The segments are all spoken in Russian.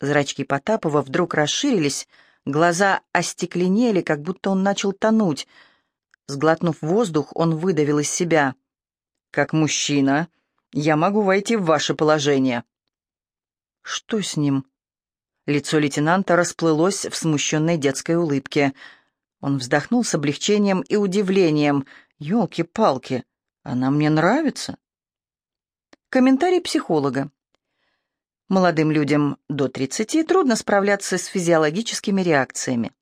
Зрачки Потапова вдруг расширились, глаза остекленели, как будто он начал тонуть. Сглотнув воздух, он выдавил из себя. «Как мужчина, я могу войти в ваше положение». «Что с ним?» Лицо лейтенанта расплылось в смущенной детской улыбке. Он вздохнул с облегчением и удивлением. «Елки-палки, она мне нравится». Комментарий психолога. Молодым людям до 30 трудно справляться с физиологическими реакциями.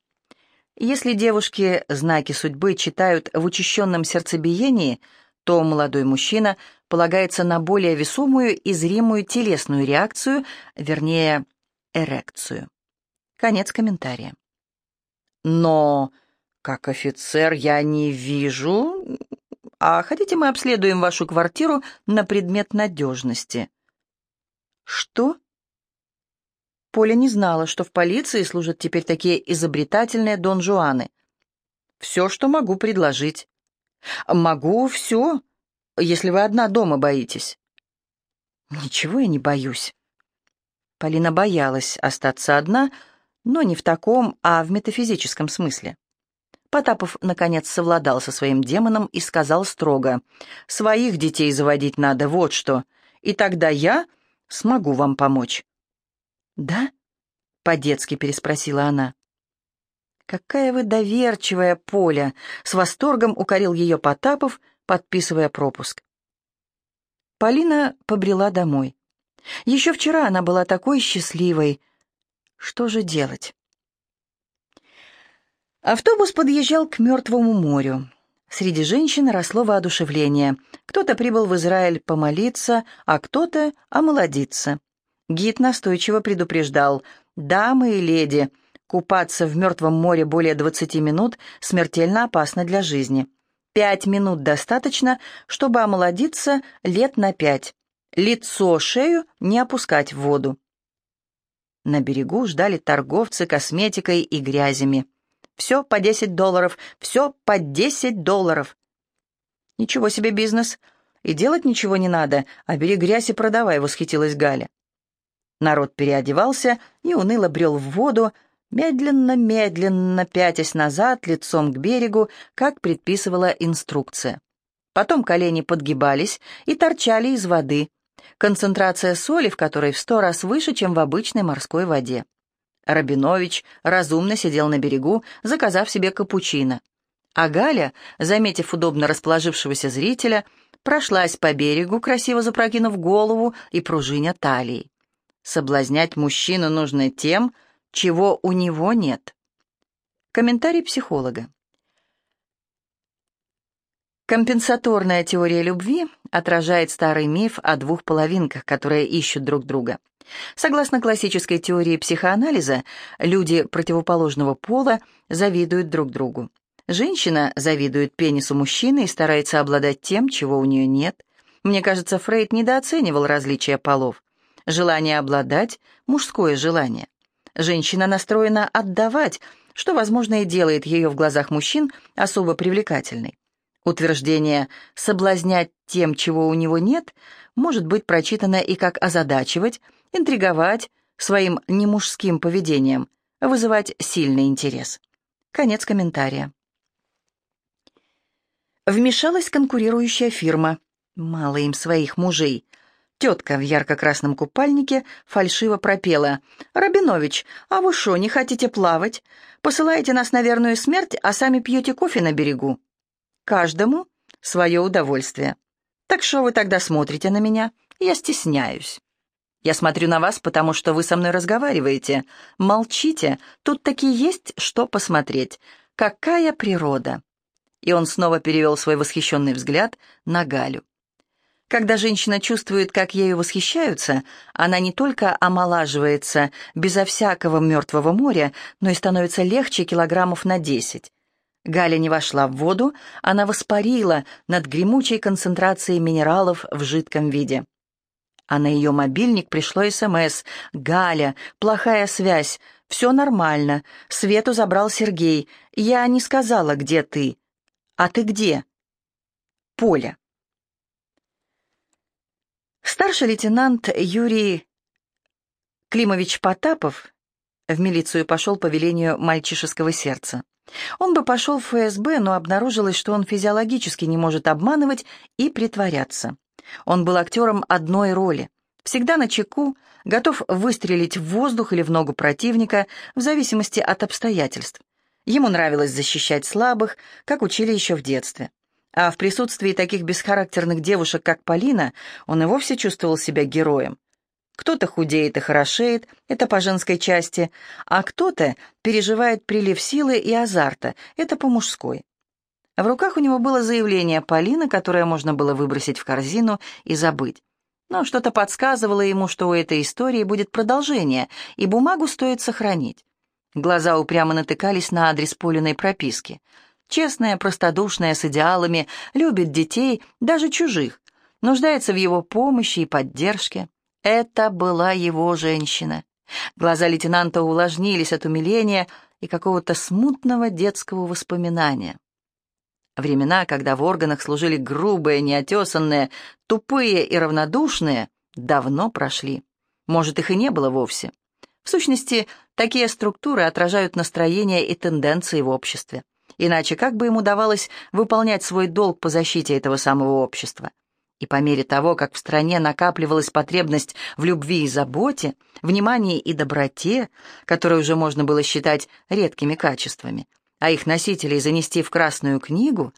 Если девушки знаки судьбы читают в учащенном сердцебиении, то молодой мужчина полагается на более весомую и зримую телесную реакцию, вернее, эрекцию. Конец комментария. Но как офицер я не вижу... А хотите, мы обследуем вашу квартиру на предмет надежности? Что? Поля не знала, что в полиции служат теперь такие изобретательные Дон Жуаны. Все, что могу предложить. Могу все, если вы одна дома боитесь. Ничего я не боюсь. Полина боялась остаться одна, но не в таком, а в метафизическом смысле. Потапов, наконец, совладал со своим демоном и сказал строго, «Своих детей заводить надо, вот что, и тогда я смогу вам помочь». «Да?» — по-детски переспросила она. «Какая вы доверчивая, Поля!» — с восторгом укорил ее Потапов, подписывая пропуск. Полина побрела домой. Еще вчера она была такой счастливой. Что же делать? Автобус подъезжал к Мертвому морю. Среди женщин росло воодушевление. Кто-то прибыл в Израиль помолиться, а кто-то омолодиться. Гид настойчиво предупреждал, «Дамы и леди, купаться в Мертвом море более 20 минут смертельно опасно для жизни. Пять минут достаточно, чтобы омолодиться лет на пять. Лицо, шею не опускать в воду. На берегу ждали торговцы косметикой и грязями. Все по 10 долларов, все по 10 долларов. Ничего себе бизнес. И делать ничего не надо, а бери грязь и продавай, восхитилась Галя. Народ переодевался и уныло брел в воду, медленно-медленно пятясь назад лицом к берегу, как предписывала инструкция. Потом колени подгибались и торчали из воды, Концентрация соли в которой в сто раз выше, чем в обычной морской воде. Рабинович разумно сидел на берегу, заказав себе капучино. А Галя, заметив удобно расположившегося зрителя, прошлась по берегу, красиво запрокинув голову и пружиня талии. Соблазнять мужчину нужно тем, чего у него нет. Комментарий психолога. Компенсаторная теория любви отражает старый миф о двух половинках, которые ищут друг друга. Согласно классической теории психоанализа, люди противоположного пола завидуют друг другу. Женщина завидует пенису мужчины и старается обладать тем, чего у нее нет. Мне кажется, Фрейд недооценивал различия полов. Желание обладать – мужское желание. Женщина настроена отдавать, что, возможно, и делает ее в глазах мужчин особо привлекательной. Утверждение «соблазнять тем, чего у него нет» может быть прочитано и как озадачивать, интриговать своим немужским поведением, вызывать сильный интерес. Конец комментария. Вмешалась конкурирующая фирма. Мало им своих мужей. Тетка в ярко-красном купальнике фальшиво пропела. «Рабинович, а вы что, не хотите плавать? Посылаете нас на верную смерть, а сами пьете кофе на берегу?» Каждому свое удовольствие. Так что вы тогда смотрите на меня? Я стесняюсь. Я смотрю на вас, потому что вы со мной разговариваете. Молчите, тут таки есть что посмотреть. Какая природа!» И он снова перевел свой восхищенный взгляд на Галю. Когда женщина чувствует, как ею восхищаются, она не только омолаживается безо всякого мертвого моря, но и становится легче килограммов на десять. Галя не вошла в воду, она воспарила над гремучей концентрацией минералов в жидком виде. А на ее мобильник пришло СМС. «Галя, плохая связь, все нормально. Свету забрал Сергей. Я не сказала, где ты. А ты где?» «Поля». Старший лейтенант Юрий Климович Потапов в милицию пошел по велению мальчишеского сердца. Он бы пошел в ФСБ, но обнаружилось, что он физиологически не может обманывать и притворяться. Он был актером одной роли, всегда на чеку, готов выстрелить в воздух или в ногу противника, в зависимости от обстоятельств. Ему нравилось защищать слабых, как учили еще в детстве. А в присутствии таких бесхарактерных девушек, как Полина, он и вовсе чувствовал себя героем. Кто-то худеет и хорошеет, это по женской части, а кто-то переживает прилив силы и азарта, это по мужской. В руках у него было заявление Полины, которое можно было выбросить в корзину и забыть. Но что-то подсказывало ему, что у этой истории будет продолжение, и бумагу стоит сохранить. Глаза упрямо натыкались на адрес Полиной прописки. Честная, простодушная, с идеалами, любит детей, даже чужих, нуждается в его помощи и поддержке. Это была его женщина. Глаза лейтенанта увлажнились от умиления и какого-то смутного детского воспоминания. Времена, когда в органах служили грубые, неотесанные, тупые и равнодушные, давно прошли. Может, их и не было вовсе. В сущности, такие структуры отражают настроение и тенденции в обществе. Иначе как бы ему удавалось выполнять свой долг по защите этого самого общества? И по мере того, как в стране накапливалась потребность в любви и заботе, внимании и доброте, которые уже можно было считать редкими качествами, а их носителей занести в Красную книгу,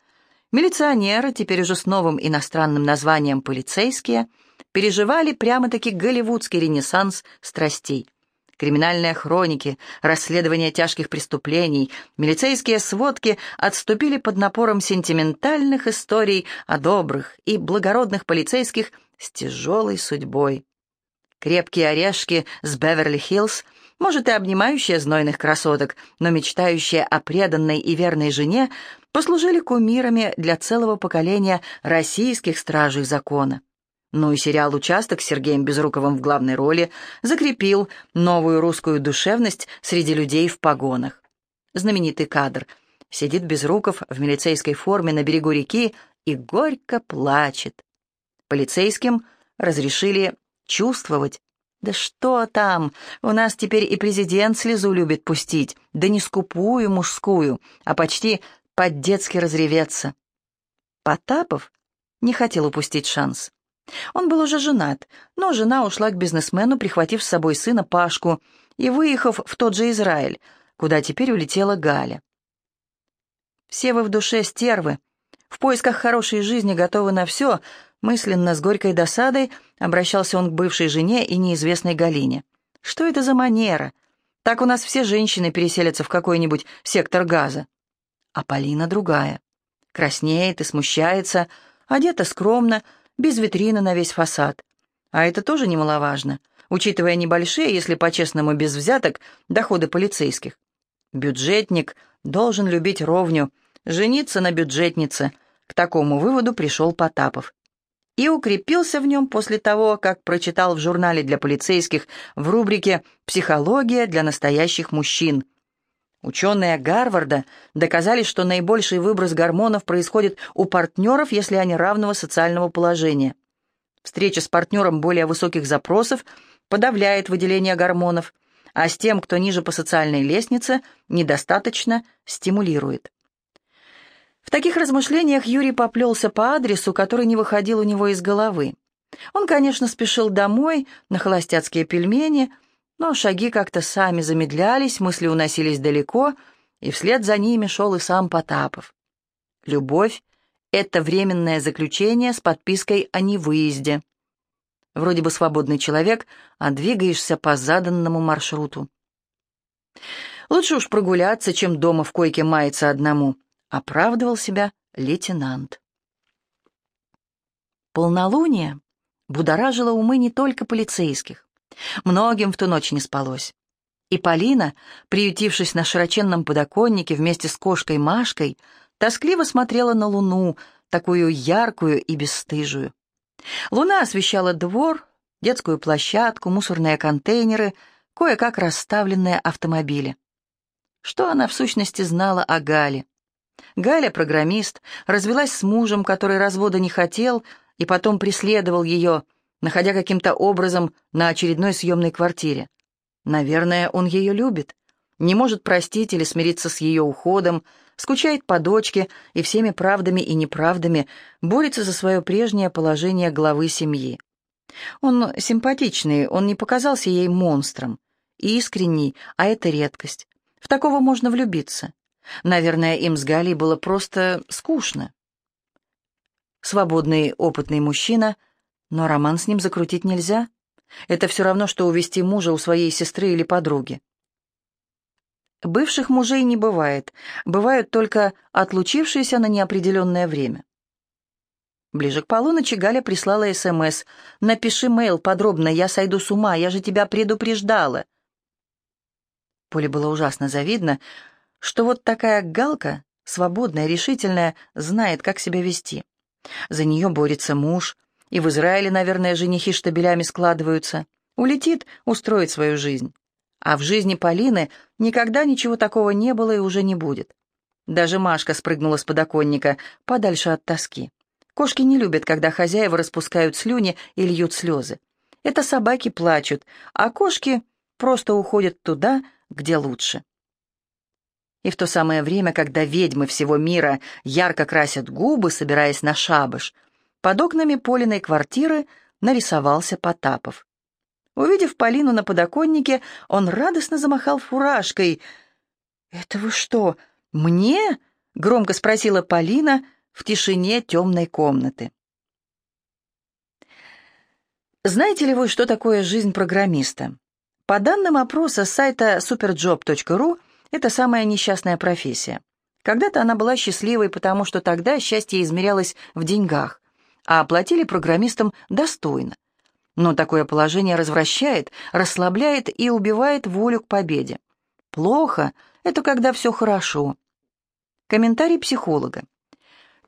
милиционеры, теперь уже с новым иностранным названием «полицейские», переживали прямо-таки голливудский ренессанс страстей. Криминальные хроники, расследования тяжких преступлений, милицейские сводки отступили под напором сентиментальных историй о добрых и благородных полицейских с тяжелой судьбой. Крепкие орешки с Беверли-Хиллз, может, и обнимающие знойных красоток, но мечтающие о преданной и верной жене, послужили кумирами для целого поколения российских стражей закона. Ну и сериал «Участок» с Сергеем Безруковым в главной роли закрепил новую русскую душевность среди людей в погонах. Знаменитый кадр. Сидит Безруков в милицейской форме на берегу реки и горько плачет. Полицейским разрешили чувствовать. Да что там, у нас теперь и президент слезу любит пустить, да не скупую мужскую, а почти по-детски разреветься. Потапов не хотел упустить шанс. Он был уже женат, но жена ушла к бизнесмену, прихватив с собой сына Пашку и выехав в тот же Израиль, куда теперь улетела Галя. «Все вы в душе стервы, в поисках хорошей жизни готовы на все», мысленно с горькой досадой обращался он к бывшей жене и неизвестной Галине. «Что это за манера? Так у нас все женщины переселятся в какой-нибудь сектор газа». А Полина другая. Краснеет и смущается, одета скромно, без витрины на весь фасад. А это тоже немаловажно, учитывая небольшие, если по-честному без взяток, доходы полицейских. Бюджетник должен любить ровню, жениться на бюджетнице. К такому выводу пришел Потапов. И укрепился в нем после того, как прочитал в журнале для полицейских в рубрике «Психология для настоящих мужчин», Ученые Гарварда доказали, что наибольший выброс гормонов происходит у партнеров, если они равного социального положения. Встреча с партнером более высоких запросов подавляет выделение гормонов, а с тем, кто ниже по социальной лестнице, недостаточно стимулирует. В таких размышлениях Юрий поплелся по адресу, который не выходил у него из головы. Он, конечно, спешил домой, на холостяцкие пельмени – но шаги как-то сами замедлялись, мысли уносились далеко, и вслед за ними шел и сам Потапов. Любовь — это временное заключение с подпиской о невыезде. Вроде бы свободный человек, а двигаешься по заданному маршруту. Лучше уж прогуляться, чем дома в койке маяться одному, оправдывал себя лейтенант. Полнолуние будоражило умы не только полицейских. Многим в ту ночь не спалось. И Полина, приютившись на широченном подоконнике вместе с кошкой Машкой, тоскливо смотрела на луну, такую яркую и бесстыжую. Луна освещала двор, детскую площадку, мусорные контейнеры, кое-как расставленные автомобили. Что она в сущности знала о Гале? Галя, программист, развелась с мужем, который развода не хотел, и потом преследовал ее, находя каким-то образом на очередной съемной квартире. Наверное, он ее любит, не может простить или смириться с ее уходом, скучает по дочке и всеми правдами и неправдами борется за свое прежнее положение главы семьи. Он симпатичный, он не показался ей монстром. Искренний, а это редкость. В такого можно влюбиться. Наверное, им с Галей было просто скучно. Свободный, опытный мужчина, но роман с ним закрутить нельзя. Это все равно, что увести мужа у своей сестры или подруги. Бывших мужей не бывает, бывают только отлучившиеся на неопределенное время. Ближе к полуночи Галя прислала СМС. «Напиши мейл подробно, я сойду с ума, я же тебя предупреждала». Поле было ужасно завидно, что вот такая галка, свободная, решительная, знает, как себя вести. За нее борется муж, и в Израиле, наверное, женихи штабелями складываются. Улетит, устроит свою жизнь. А в жизни Полины никогда ничего такого не было и уже не будет. Даже Машка спрыгнула с подоконника, подальше от тоски. Кошки не любят, когда хозяева распускают слюни и льют слезы. Это собаки плачут, а кошки просто уходят туда, где лучше. И в то самое время, когда ведьмы всего мира ярко красят губы, собираясь на шабаш, под окнами Полиной квартиры нарисовался Потапов. Увидев Полину на подоконнике, он радостно замахал фуражкой. «Это вы что, мне?» — громко спросила Полина в тишине темной комнаты. Знаете ли вы, что такое жизнь программиста? По данным опроса сайта superjob.ru, это самая несчастная профессия. Когда-то она была счастливой, потому что тогда счастье измерялось в деньгах, а оплатили программистам достойно. Но такое положение развращает, расслабляет и убивает волю к победе. Плохо — это когда все хорошо. Комментарий психолога.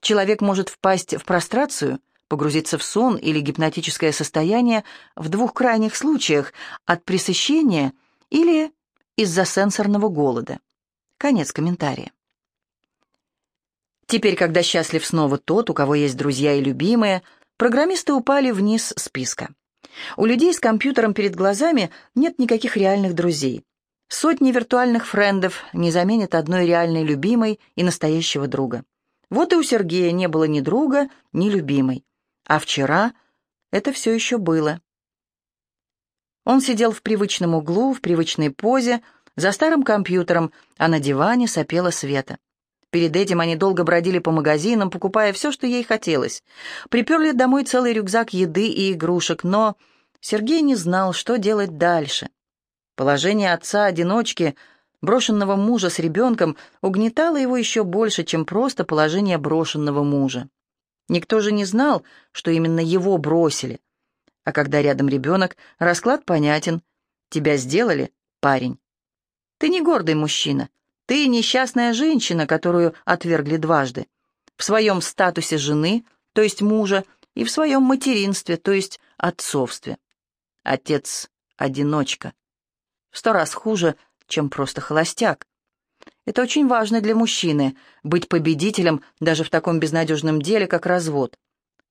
Человек может впасть в прострацию, погрузиться в сон или гипнотическое состояние в двух крайних случаях – от пресыщения или из-за сенсорного голода. Конец комментария. Теперь, когда счастлив снова тот, у кого есть друзья и любимые, программисты упали вниз списка. У людей с компьютером перед глазами нет никаких реальных друзей. Сотни виртуальных френдов не заменят одной реальной любимой и настоящего друга. Вот и у Сергея не было ни друга, ни любимой. А вчера это все еще было. Он сидел в привычном углу, в привычной позе, за старым компьютером, а на диване сопела Света. Перед этим они долго бродили по магазинам, покупая все, что ей хотелось. Приперли домой целый рюкзак еды и игрушек, но Сергей не знал, что делать дальше. Положение отца-одиночки, брошенного мужа с ребенком, угнетало его еще больше, чем просто положение брошенного мужа. Никто же не знал, что именно его бросили. А когда рядом ребенок, расклад понятен. Тебя сделали, парень. Ты не гордый мужчина, ты несчастная женщина, которую отвергли дважды. В своем статусе жены, то есть мужа, и в своем материнстве, то есть отцовстве. Отец-одиночка. В сто раз хуже, чем просто холостяк. Это очень важно для мужчины — быть победителем даже в таком безнадежном деле, как развод.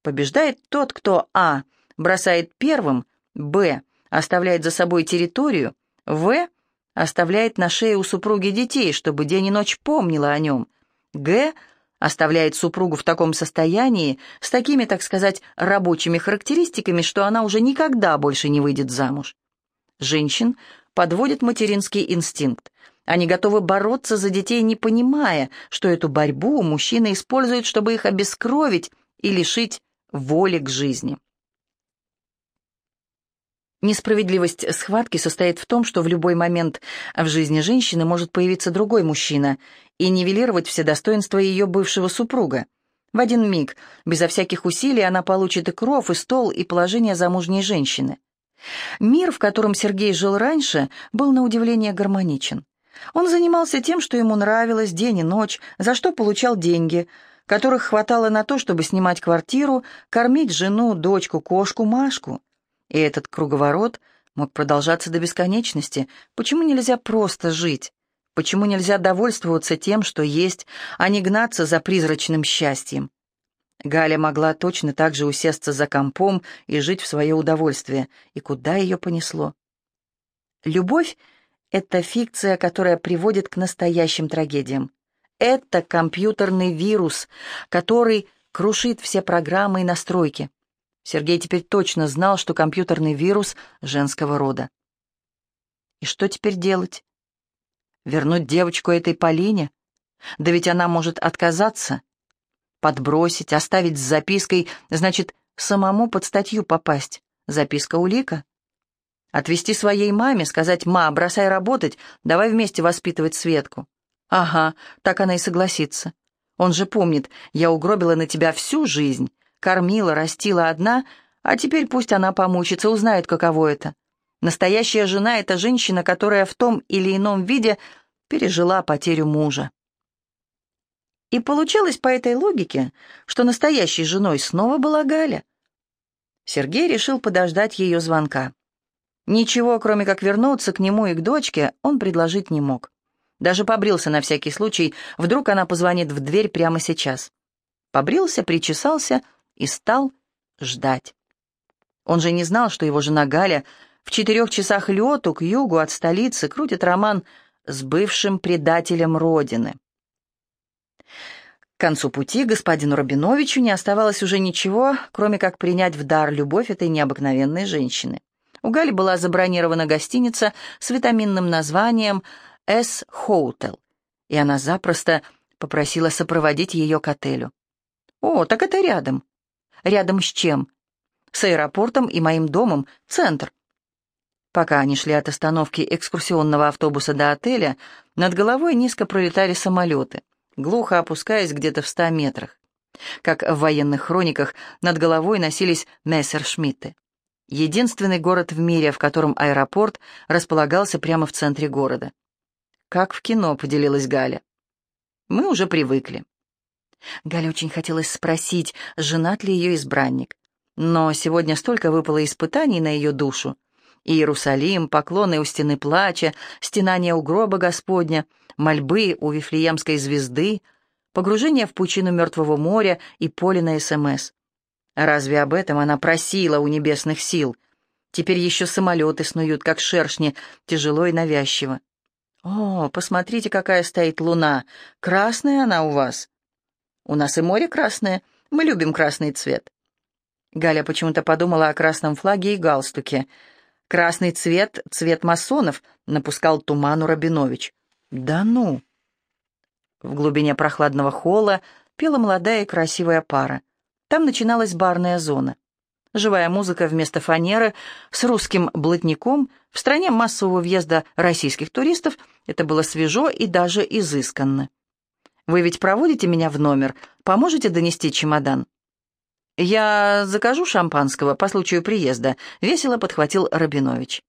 Побеждает тот, кто а. бросает первым, б. оставляет за собой территорию, в оставляет на шее у супруги детей, чтобы день и ночь помнила о нем. Г. Оставляет супругу в таком состоянии, с такими, так сказать, рабочими характеристиками, что она уже никогда больше не выйдет замуж. Женщин подводит материнский инстинкт. Они готовы бороться за детей, не понимая, что эту борьбу мужчины используют, чтобы их обескровить и лишить воли к жизни. Несправедливость схватки состоит в том, что в любой момент в жизни женщины может появиться другой мужчина и нивелировать все достоинства ее бывшего супруга. В один миг, безо всяких усилий, она получит и кров, и стол, и положение замужней женщины. Мир, в котором Сергей жил раньше, был на удивление гармоничен. Он занимался тем, что ему нравилось день и ночь, за что получал деньги, которых хватало на то, чтобы снимать квартиру, кормить жену, дочку, кошку, Машку. И этот круговорот мог продолжаться до бесконечности. Почему нельзя просто жить? Почему нельзя довольствоваться тем, что есть, а не гнаться за призрачным счастьем? Галя могла точно так же усесться за компом и жить в свое удовольствие. И куда ее понесло? Любовь — это фикция, которая приводит к настоящим трагедиям. Это компьютерный вирус, который крушит все программы и настройки. Сергей теперь точно знал, что компьютерный вирус женского рода. И что теперь делать? Вернуть девочку этой Полине? Да ведь она может отказаться. Подбросить, оставить с запиской, значит, самому под статью попасть. Записка улика. Отвести своей маме, сказать «Ма, бросай работать, давай вместе воспитывать Светку». Ага, так она и согласится. Он же помнит, я угробила на тебя всю жизнь, кормила, растила одна, а теперь пусть она помучится, узнает, каково это. Настоящая жена — это женщина, которая в том или ином виде пережила потерю мужа. И получалось по этой логике, что настоящей женой снова была Галя. Сергей решил подождать ее звонка. Ничего, кроме как вернуться к нему и к дочке, он предложить не мог. Даже побрился на всякий случай, вдруг она позвонит в дверь прямо сейчас. Побрился, причесался и стал ждать. Он же не знал, что его жена Галя в четырех часах лету к югу от столицы крутит роман с бывшим предателем Родины. К концу пути господину Рабиновичу не оставалось уже ничего, кроме как принять в дар любовь этой необыкновенной женщины. У Гали была забронирована гостиница с витаминным названием «С. Хоутел», и она запросто попросила сопроводить ее к отелю. «О, так это рядом». «Рядом с чем?» «С аэропортом и моим домом, центр». Пока они шли от остановки экскурсионного автобуса до отеля, над головой низко пролетали самолеты, глухо опускаясь где-то в ста метрах. Как в военных хрониках, над головой носились мессершмитты. Единственный город в мире, в котором аэропорт располагался прямо в центре города. «Как в кино», — поделилась Галя. «Мы уже привыкли». Галя очень хотелось спросить, женат ли ее избранник. Но сегодня столько выпало испытаний на ее душу. Иерусалим, поклоны у стены плача, стенание у гроба Господня, мольбы у Вифлеемской звезды, погружение в пучину Мертвого моря и поле на СМС. Разве об этом она просила у небесных сил? Теперь еще самолеты снуют, как шершни, тяжело и навязчиво. О, посмотрите, какая стоит луна. Красная она у вас. У нас и море красное. Мы любим красный цвет. Галя почему-то подумала о красном флаге и галстуке. «Красный цвет — цвет масонов», — напускал туману Рабинович. «Да ну!» В глубине прохладного холла пела молодая и красивая пара. Там начиналась барная зона. Живая музыка вместо фанеры с русским блатником в стране массового въезда российских туристов это было свежо и даже изысканно. «Вы ведь проводите меня в номер, поможете донести чемодан?» «Я закажу шампанского по случаю приезда», — весело подхватил Рабинович.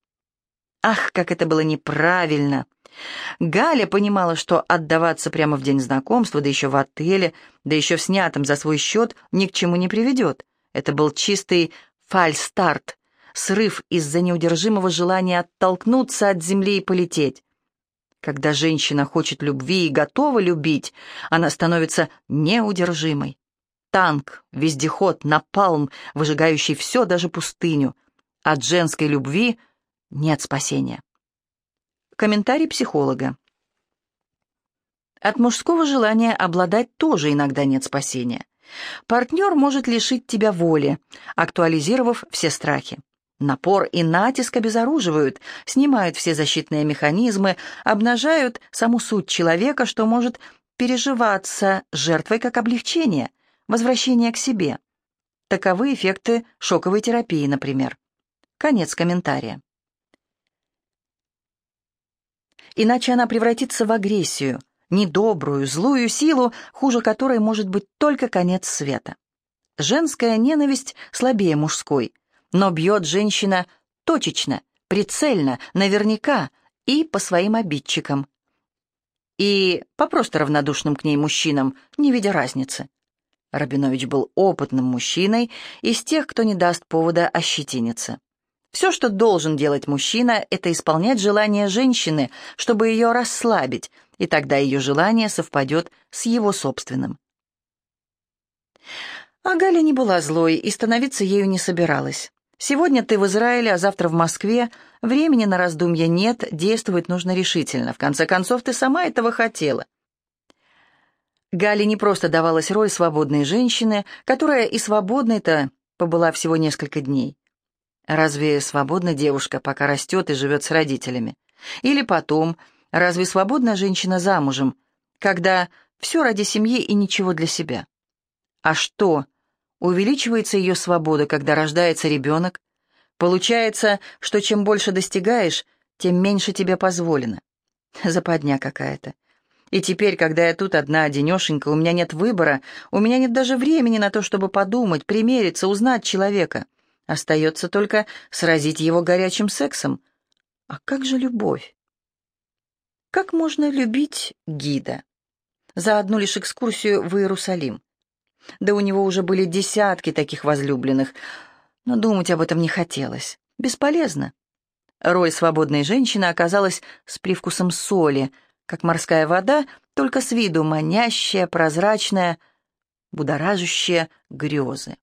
Ах, как это было неправильно! Галя понимала, что отдаваться прямо в день знакомства, да еще в отеле, да еще в снятом за свой счет, ни к чему не приведет. Это был чистый фальстарт, срыв из-за неудержимого желания оттолкнуться от земли и полететь. Когда женщина хочет любви и готова любить, она становится неудержимой. Танк, вездеход, напалм, выжигающий все, даже пустыню. От женской любви нет спасения. Комментарий психолога. От мужского желания обладать тоже иногда нет спасения. Партнер может лишить тебя воли, актуализировав все страхи. Напор и натиск обезоруживают, снимают все защитные механизмы, обнажают саму суть человека, что может переживаться жертвой как облегчение, возвращение к себе. Таковы эффекты шоковой терапии, например. Конец комментария. иначе она превратится в агрессию, недобрую, злую силу, хуже которой может быть только конец света. Женская ненависть слабее мужской, но бьет женщина точечно, прицельно, наверняка и по своим обидчикам. И по просто равнодушным к ней мужчинам, не видя разницы. Рабинович был опытным мужчиной из тех, кто не даст повода ощетиниться. Все, что должен делать мужчина, это исполнять желание женщины, чтобы ее расслабить, и тогда ее желание совпадет с его собственным. А Галя не была злой и становиться ею не собиралась. Сегодня ты в Израиле, а завтра в Москве. Времени на раздумья нет, действовать нужно решительно. В конце концов, ты сама этого хотела. Гале не просто давалась роль свободной женщины, которая и свободной-то побыла всего несколько дней. Разве свободна девушка, пока растет и живет с родителями? Или потом, разве свободна женщина замужем, когда все ради семьи и ничего для себя? А что, увеличивается ее свобода, когда рождается ребенок? Получается, что чем больше достигаешь, тем меньше тебе позволено. Западня какая-то. И теперь, когда я тут одна одинешенька, у меня нет выбора, у меня нет даже времени на то, чтобы подумать, примериться, узнать человека. Остается только сразить его горячим сексом. А как же любовь? Как можно любить гида? За одну лишь экскурсию в Иерусалим. Да у него уже были десятки таких возлюбленных, но думать об этом не хотелось. Бесполезно. Роль свободной женщины оказалась с привкусом соли, как морская вода, только с виду манящая, прозрачная, будоражащая грезы.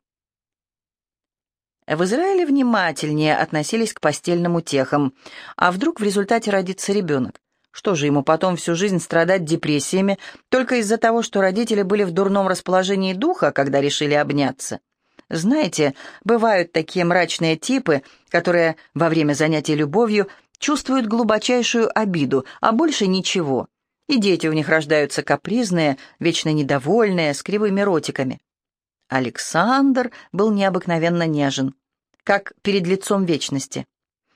В Израиле внимательнее относились к постельным утехам. А вдруг в результате родится ребенок? Что же ему потом всю жизнь страдать депрессиями только из-за того, что родители были в дурном расположении духа, когда решили обняться? Знаете, бывают такие мрачные типы, которые во время занятий любовью чувствуют глубочайшую обиду, а больше ничего. И дети у них рождаются капризные, вечно недовольные, с кривыми ротиками. Александр был необыкновенно нежен, как перед лицом вечности.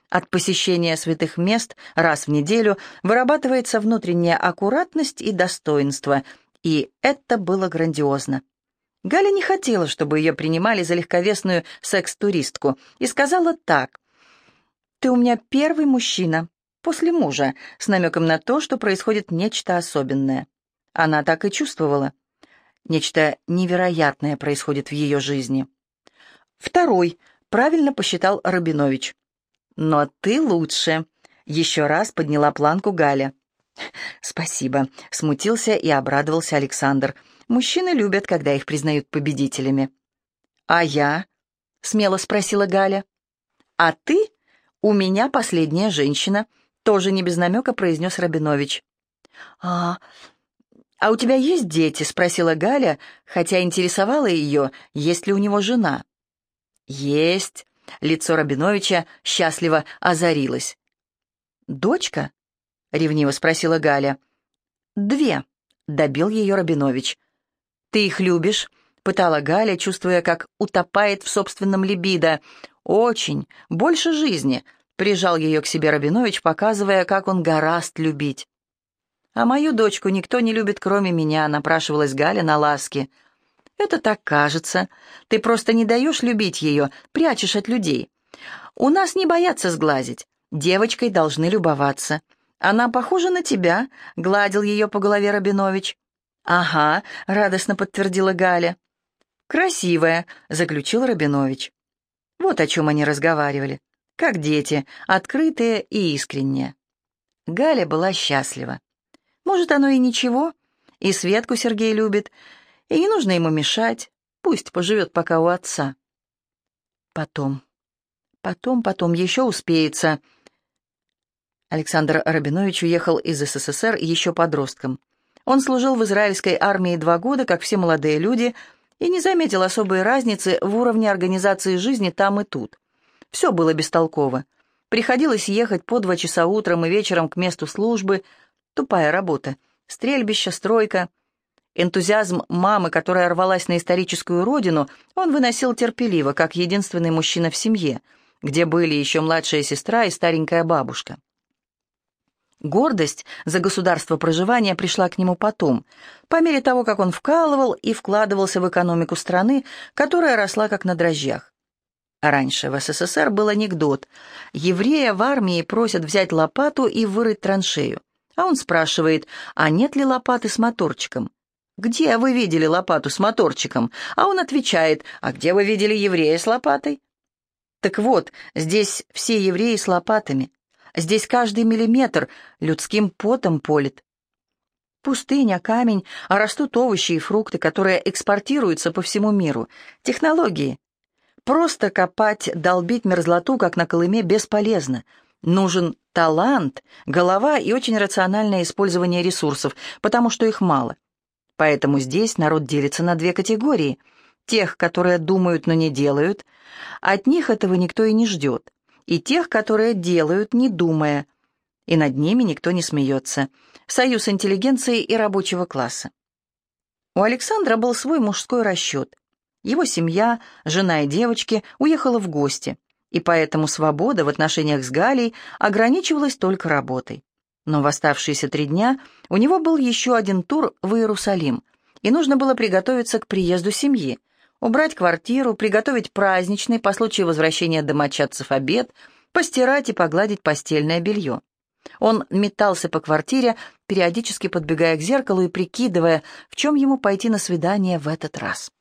От посещения святых мест раз в неделю вырабатывается внутренняя аккуратность и достоинство, и это было грандиозно. Галя не хотела, чтобы ее принимали за легковесную секс-туристку, и сказала так. «Ты у меня первый мужчина, после мужа, с намеком на то, что происходит нечто особенное». Она так и чувствовала. Нечто невероятное происходит в ее жизни. Второй, правильно посчитал Рабинович. «Но ты лучше», — еще раз подняла планку Галя. «Спасибо», — смутился и обрадовался Александр. «Мужчины любят, когда их признают победителями». «А я?» — смело спросила Галя. «А ты? У меня последняя женщина», — тоже не без намека произнес Рабинович. «А, а у тебя есть дети?» — спросила Галя, хотя интересовала ее, есть ли у него жена. «Есть», Лицо Рабиновича счастливо озарилось. «Дочка?» — ревниво спросила Галя. «Две», — добил ее Рабинович. «Ты их любишь?» — пытала Галя, чувствуя, как утопает в собственном либидо. «Очень, больше жизни», — прижал ее к себе Рабинович, показывая, как он гораст любить. «А мою дочку никто не любит, кроме меня», — напрашивалась Галя на ласки. «Это так кажется. Ты просто не даешь любить ее, прячешь от людей. У нас не боятся сглазить. Девочкой должны любоваться. Она похожа на тебя», — гладил ее по голове Рабинович. «Ага», — радостно подтвердила Галя. «Красивая», — заключил Рабинович. Вот о чем они разговаривали. Как дети, открытые и искренние. Галя была счастлива. Может, оно и ничего, и Светку Сергей любит, и не нужно ему мешать, пусть поживет пока у отца. Потом, потом, потом, еще успеется. Александр Рабинович уехал из СССР еще подростком. Он служил в израильской армии два года, как все молодые люди, и не заметил особой разницы в уровне организации жизни там и тут. Все было бестолково. Приходилось ехать по два часа утром и вечером к месту службы. Тупая работа. Стрельбище, стройка. Энтузиазм мамы, которая рвалась на историческую родину, он выносил терпеливо, как единственный мужчина в семье, где были еще младшая сестра и старенькая бабушка. Гордость за государство проживания пришла к нему потом, по мере того, как он вкалывал и вкладывался в экономику страны, которая росла как на дрожжах. Раньше в СССР был анекдот. Еврея в армии просят взять лопату и вырыть траншею. А он спрашивает, а нет ли лопаты с моторчиком? «Где вы видели лопату с моторчиком?» А он отвечает, «А где вы видели еврея с лопатой?» Так вот, здесь все евреи с лопатами. Здесь каждый миллиметр людским потом полит. Пустыня, камень, а растут овощи и фрукты, которые экспортируются по всему миру. Технологии. Просто копать, долбить мерзлоту, как на Колыме, бесполезно. Нужен талант, голова и очень рациональное использование ресурсов, потому что их мало. Поэтому здесь народ делится на две категории. Тех, которые думают, но не делают. От них этого никто и не ждет. И тех, которые делают, не думая. И над ними никто не смеется. Союз интеллигенции и рабочего класса. У Александра был свой мужской расчет. Его семья, жена и девочки уехала в гости, и поэтому свобода в отношениях с Галей ограничивалась только работой. Но в оставшиеся три дня у него был еще один тур в Иерусалим, и нужно было приготовиться к приезду семьи, убрать квартиру, приготовить праздничный по случаю возвращения домочадцев обед, постирать и погладить постельное белье. Он метался по квартире, периодически подбегая к зеркалу и прикидывая, в чем ему пойти на свидание в этот раз.